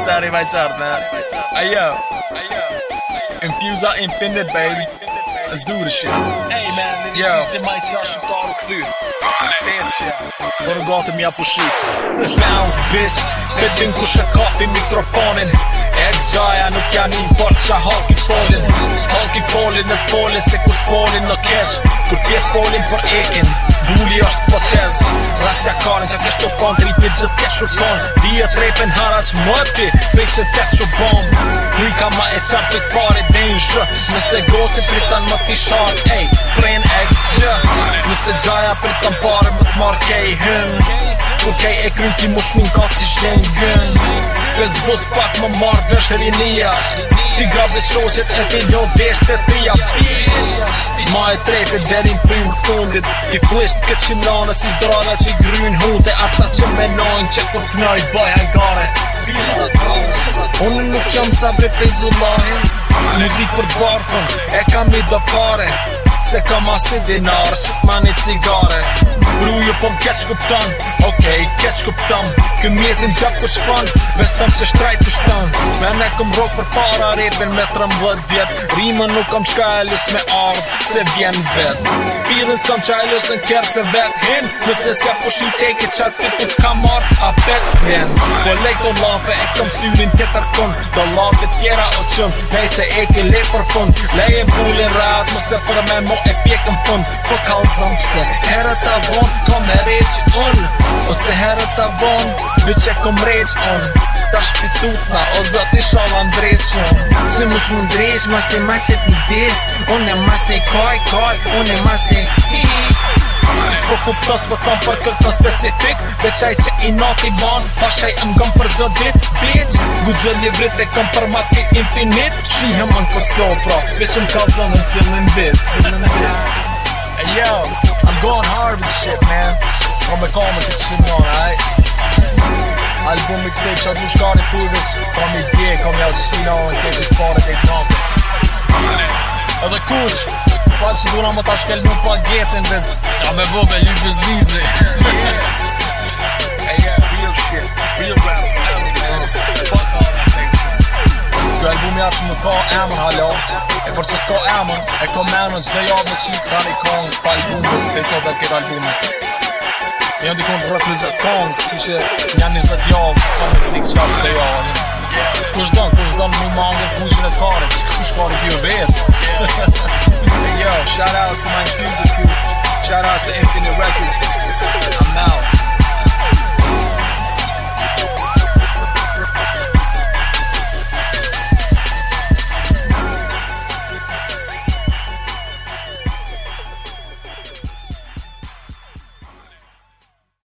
Se arriva i qartë, Ajo Infusa infinit, baby Let's do the shit Hey man, në një sistë të majtë qa shumë parë këthy Shtetë shit Do në gotë mja pushi Bounce bitch Pëtën ku shë kapi mikrofonin E gjaja nuk janë një port qa halki polin Halki polin në polin se kur s'folin në kesh Kur tje s'folin për ekin Bulli është potez Rasja kanin që kështë të pon Kripit gjithë të shurkon Dia trepen haras mëti Fiksën të të shumë bom Klika ma e qatë të pare denjë Nëse gosi pritan më t'i shan Ej, prejn e këtë Nëse gjaja pritan pare më t'mar kej hën Nëse Kur kej e krym ki mu shmin kaf si shen gën Kës vës pak më marrë dhe shërinia Ti grabës shoqet e ti njo desh të tia Ma e trepe derin për më tundit I flisht këtë që nane si zdrana që i grymin hute Ata që menojnë që kur të njoj baj hajgare Unë nuk jam sabre pe zullahin Muzik për barfën, e kam i do pare Se ka ma si Shqip ma një cigare Bruju po m'kes shkupton, okej, okay, kes shkupton Kë mjetin gjatë ku shpon, vesem se shtraj të shton Me ne këm rogë për para, repin me trëm vëd vjet Rime nuk kam qka e lus me ardh, se vjen vet Pilin s'kam qa e lus në kjerë se vet hin Nëse s'ja pushin teki qatë për të ka marrë, a pet vjen Po lejt të lafe, e këm syrin tjetër kun Do lafe tjera o qëm, nej se e ke le për fun Lej bulin rat, mëse për me mo e pjekëm pun Po kalzëm pëse Herë të vonë, ko po me reqë unë Ose herë të vonë, dhe që kom reqë unë Ta shpitut na, o zët i shalan dreqë Si mus më dreqë, mas të i maqet një dis Unë e mas të i kaj, kaj, unë e mas të i kaj Shko kupto pëtës po vë për këtë në specifik Dhe që i nati banë Pa shaj më gëmë për zë dit Bitch Gudzë një vrit e këmë për maske infinit Shihëm në Kosovë pra veshëm ka të zonë në cilë bit Cilë bit Hey yo I'm going hard with shit man Kom me kom me të që shimë në aj Album mix tape shatë një shkani përgës Kom me tje, kom me alë shimë në këtë shimë në këtë shimë në këtë shimë në këtë fat që duna më ta shkel më pa vez Qa me bobe, ju vëz nizi Më ka emën halo E përse s'ka emën E ka menën Qdo javë më shqit Tha një kongë Tha një kongë E sa këtë E janë dikon rrët një zetë kongë Qështu që një një zetë javë Tha një zikë që qështë të javë Kështë dënë Kështë dënë më më angërë në të karët Kështë kështë kështë kështë kështë kështë kështë kështë Shoutouts shout to my infuser crew.